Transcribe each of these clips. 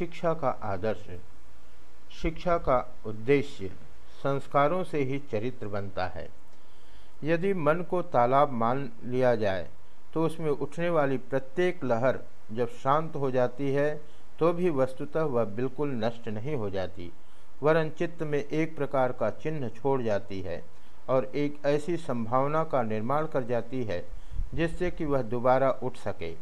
शिक्षा का आदर्श शिक्षा का उद्देश्य संस्कारों से ही चरित्र बनता है। यदि मन को तालाब मान लिया जाए तो उसमें उठने वाली प्रत्येक लहर जब शांत हो जाती है तो भी वस्तुतः वह बिल्कुल नष्ट नहीं हो जाती, वरन चित्त में एक प्रकार का चिन्ह छोड़ जाती है और एक ऐसी संभावना का निर्माण कर जाती है, जिससे कि वह दोबारा उठ सके।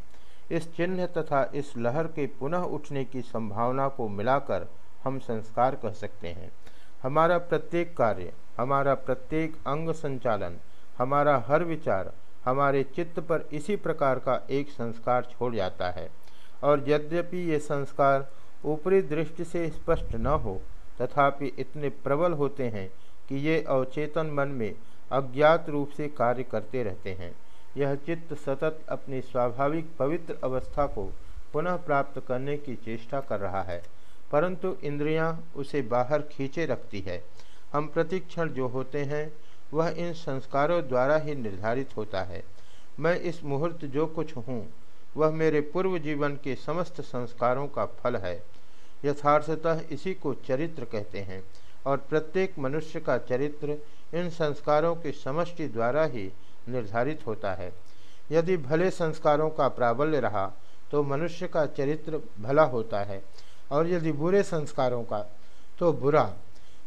इस चिन्ह तथा इस लहर के पुनः उठने की संभावना को मिलाकर हम संस्कार कह सकते हैं। हमारा प्रत्येक कार्य, हमारा प्रत्येक अंग संचालन, हमारा हर विचार, हमारे चित्त पर इसी प्रकार का एक संस्कार छोड़ जाता है। और यद्यपि ये संस्कार ऊपरी दृष्टि से स्पष्ट न हो, तथापि इतने प्रबल होते हैं कि ये अवचेतन मन में अज्ञात रूप से कार्य करते रहते हैं। यह चित्त सतत अपनी स्वाभाविक पवित्र अवस्था को पुनः प्राप्त करने की चेष्टा कर रहा है, परंतु इंद्रियाँ उसे बाहर खींचे रखती है। हम प्रतिक्षण जो होते हैं, वह इन संस्कारों द्वारा ही निर्धारित होता है। मैं इस मुहूर्त जो कुछ हूँ, वह मेरे पूर्व जीवन के समस्त संस्कारों का फल है। यथार्थतः इसी को चरित्र कहते हैं, और प्रत्येक मनुष्य का चरित्र इन संस्कारों के समष्टि द्वारा ही निर्धारित होता है। यदि भले संस्कारों का प्राबल्य रहा तो मनुष्य का चरित्र भला होता है, और यदि बुरे संस्कारों का तो बुरा।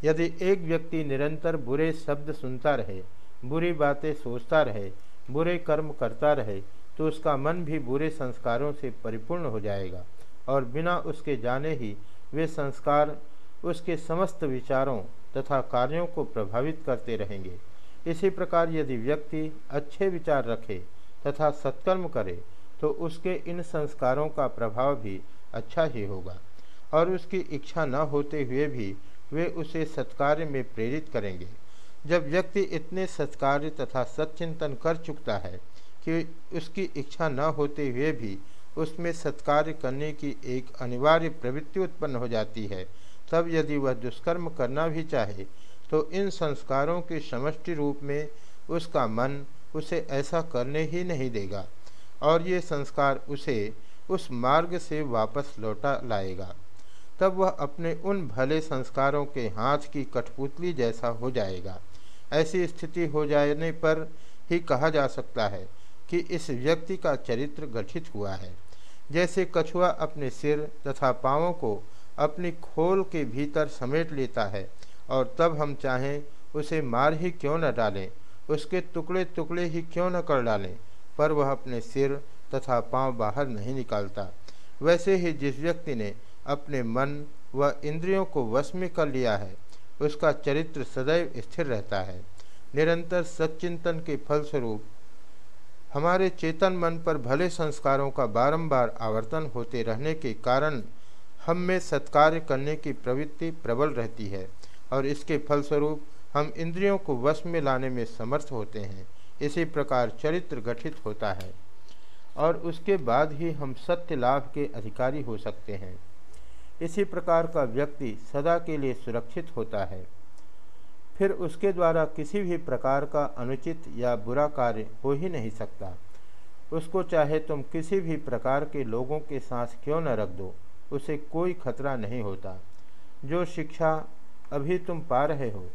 यदि एक व्यक्ति निरंतर बुरे शब्द सुनता रहे, बुरी बातें सोचता रहे, बुरे कर्म करता रहे तो उसका मन भी बुरे संस्कारों से परिपूर्ण हो जाएगा, और बिना उसके जाने ही वे संस्कार उसके समस्त विचारों तथा कार्यों को प्रभावित करते रहेंगे। इसी प्रकार यदि व्यक्ति अच्छे विचार रखे तथा सत्कर्म करे तो उसके इन संस्कारों का प्रभाव भी अच्छा ही होगा। और उसकी इच्छा न होते हुए भी वे उसे सत्कार्य में प्रेरित करेंगे। जब व्यक्ति इतने सत्कार्य तथा सच्चिंतन कर चुकता है कि उसकी इच्छा न होते हुए भी उसमें सत्कार्य करने की एक अनिवार्य प्रवृत्ति उत्पन्न हो जाती है, तब यदि वह दुष्कर्म करना भी चाहे तो इन संस्कारों के समष्टि रूप में उसका मन उसे ऐसा करने ही नहीं देगा, और ये संस्कार उसे उस मार्ग से वापस लौटा लाएगा। तब वह अपने उन भले संस्कारों के हाथ की कठपुतली जैसा हो जाएगा। ऐसी स्थिति हो जाने पर ही कहा जा सकता है कि इस व्यक्ति का चरित्र गठित हुआ है। जैसे कछुआ अपने सिर तथा पाँवों को अपनी खोल के भीतर समेट लेता है और तब हम चाहें उसे मार ही क्यों न डालें, उसके टुकड़े टुकड़े ही क्यों न कर डालें, पर वह अपने सिर तथा पाँव बाहर नहीं निकालता। वैसे ही जिस व्यक्ति ने अपने मन व इंद्रियों को वश में कर लिया है, उसका चरित्र सदैव स्थिर रहता है। निरंतर सच्चिंतन के फलस्वरूप हमारे चेतन मन पर भले संस्कारों का बारंबार आवर्तन होते रहने के कारण हम में सत्कार्य करने की प्रवृत्ति प्रबल रहती है। और इसके फलस्वरूप हम इंद्रियों को वश में लाने में समर्थ होते हैं। इसी प्रकार चरित्र गठित होता है और उसके बाद ही हम सत्य लाभ के अधिकारी हो सकते हैं। इसी प्रकार का व्यक्ति सदा के लिए सुरक्षित होता है। फिर उसके द्वारा किसी भी प्रकार का अनुचित या बुरा कार्य हो ही नहीं सकता। उसको चाहे तुम किसी भी प्रकार के लोगों के साथ क्यों न रख दो, उसे कोई खतरा नहीं होता। जो शिक्षा अभी तुम पा रहे हो।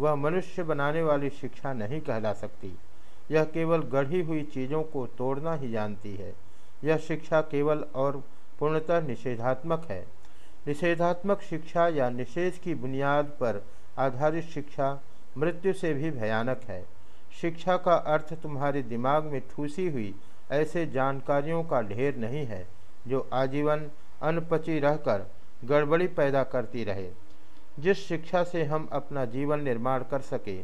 वह मनुष्य बनाने वाली शिक्षा नहीं कहला सकती। यह केवल गढ़ी हुई चीज़ों को तोड़ना ही जानती है। यह शिक्षा केवल और पूर्णतः निषेधात्मक है। निषेधात्मक शिक्षा या निषेध की बुनियाद पर आधारित शिक्षा मृत्यु से भी भयानक है। शिक्षा का अर्थ तुम्हारे दिमाग में ठूसी हुई ऐसे जानकारियों का ढेर नहीं है, जो आजीवन अनपची रहकर गड़बड़ी पैदा करती रहे। जिस शिक्षा से हम अपना जीवन निर्माण कर सके,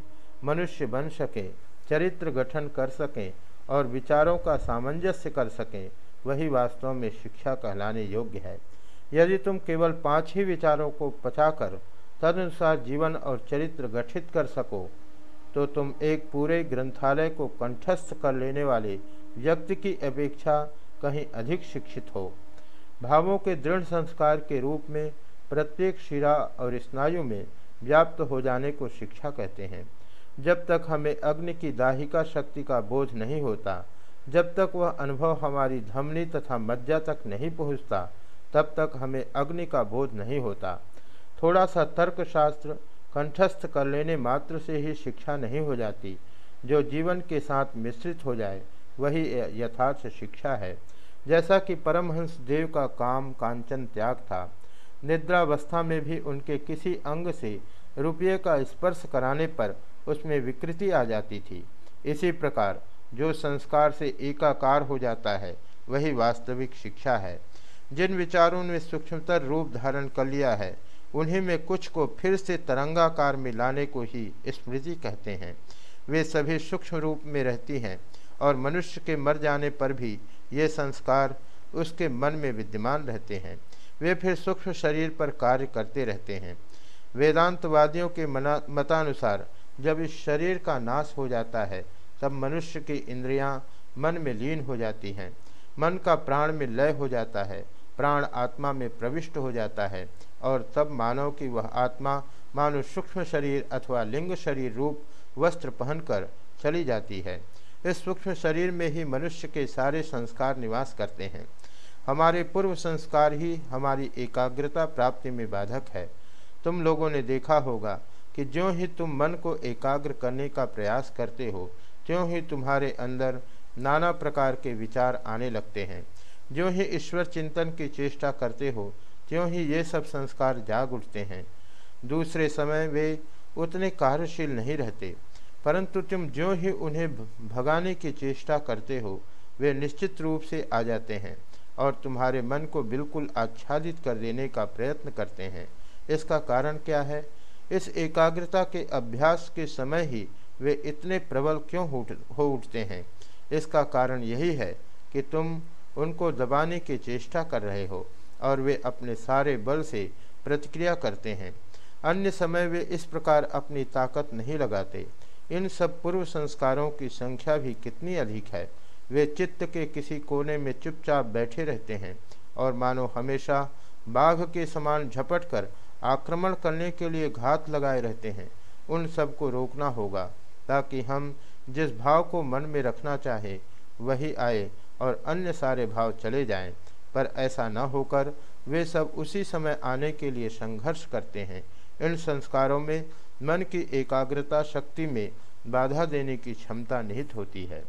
मनुष्य बन सके, चरित्र गठन कर सकें और विचारों का सामंजस्य कर सकें, वही वास्तव में शिक्षा कहलाने योग्य है। यदि तुम केवल पाँच ही विचारों को पचाकर तदनुसार जीवन और चरित्र गठित कर सको तो तुम एक पूरे ग्रंथालय को कंठस्थ कर लेने वाले व्यक्ति की अपेक्षा कहीं अधिक शिक्षित हो। भावों के दृढ़ संस्कार के रूप में प्रत्येक शिरा और स्नायु में व्याप्त हो जाने को शिक्षा कहते हैं। जब तक हमें अग्नि की दाहिका शक्ति का बोझ नहीं होता, जब तक वह अनुभव हमारी धमनी तथा मज्जा तक नहीं पहुँचता, तब तक हमें अग्नि का बोध नहीं होता। थोड़ा सा तर्कशास्त्र कंठस्थ कर लेने मात्र से ही शिक्षा नहीं हो जाती। जो जीवन के साथ मिश्रित हो जाए, वही यथार्थ शिक्षा है। जैसा कि परमहंस देव का काम कांचन त्याग था निद्रावस्था में भी उनके किसी अंग से रुपये का स्पर्श कराने पर उसमें विकृति आ जाती थी। इसी प्रकार, जो संस्कार से एकाकार हो जाता है, वही वास्तविक शिक्षा है। जिन विचारों ने सूक्ष्मतर रूप धारण कर लिया है, उन्हीं में कुछ को फिर से तरंगाकार में लाने को ही स्मृति कहते हैं। वे सभी सूक्ष्म रूप में रहती हैं और मनुष्य के मर जाने पर भी ये संस्कार उसके मन में विद्यमान रहते हैं। वे फिर सूक्ष्म शरीर पर कार्य करते रहते हैं। वेदांतवादियों के मना, मतानुसार, जब इस शरीर का नाश हो जाता है, तब मनुष्य की इंद्रियाँ मन में लीन हो जाती हैं। मन का प्राण में लय हो जाता है, प्राण आत्मा में प्रविष्ट हो जाता है, और तब मानव की वह आत्मा मानो सूक्ष्म शरीर अथवा लिंग शरीर रूप वस्त्र पहनकर चली जाती है। इस सूक्ष्म शरीर में ही मनुष्य के सारे संस्कार निवास करते हैं। हमारे पूर्व संस्कार ही हमारी एकाग्रता प्राप्ति में बाधक है। तुम लोगों ने देखा होगा कि ज्यों ही तुम मन को एकाग्र करने का प्रयास करते हो, त्यों ही तुम्हारे अंदर नाना प्रकार के विचार आने लगते हैं। ज्यों ही ईश्वर चिंतन की चेष्टा करते हो, त्यों ही ये सब संस्कार जाग उठते हैं। दूसरे समय वे उतने कार्यशील नहीं रहते, परंतु तुम ज्यों ही उन्हें भगाने की चेष्टा करते हो, वे निश्चित रूप से आ जाते हैं। और तुम्हारे मन को बिल्कुल आच्छादित कर देने का प्रयत्न करते हैं। इसका कारण क्या है? इस एकाग्रता के अभ्यास के समय ही वे इतने प्रबल क्यों हो उठते हैं? इसका कारण यही है कि तुम उनको दबाने की चेष्टा कर रहे हो और वे अपने सारे बल से प्रतिक्रिया करते हैं। अन्य समय वे इस प्रकार अपनी ताकत नहीं लगाते। इन सब पूर्व संस्कारों की संख्या भी कितनी अधिक है? वे चित्त के किसी कोने में चुपचाप बैठे रहते हैं और मानो हमेशा बाघ के समान झपट कर आक्रमण करने के लिए घात लगाए रहते हैं। उन सबको रोकना होगा, ताकि हम जिस भाव को मन में रखना चाहे, वही आए और अन्य सारे भाव चले जाएँ। पर ऐसा न होकर वे सब उसी समय आने के लिए संघर्ष करते हैं। इन संस्कारों में मन की एकाग्रता शक्ति में बाधा देने की क्षमता निहित होती है।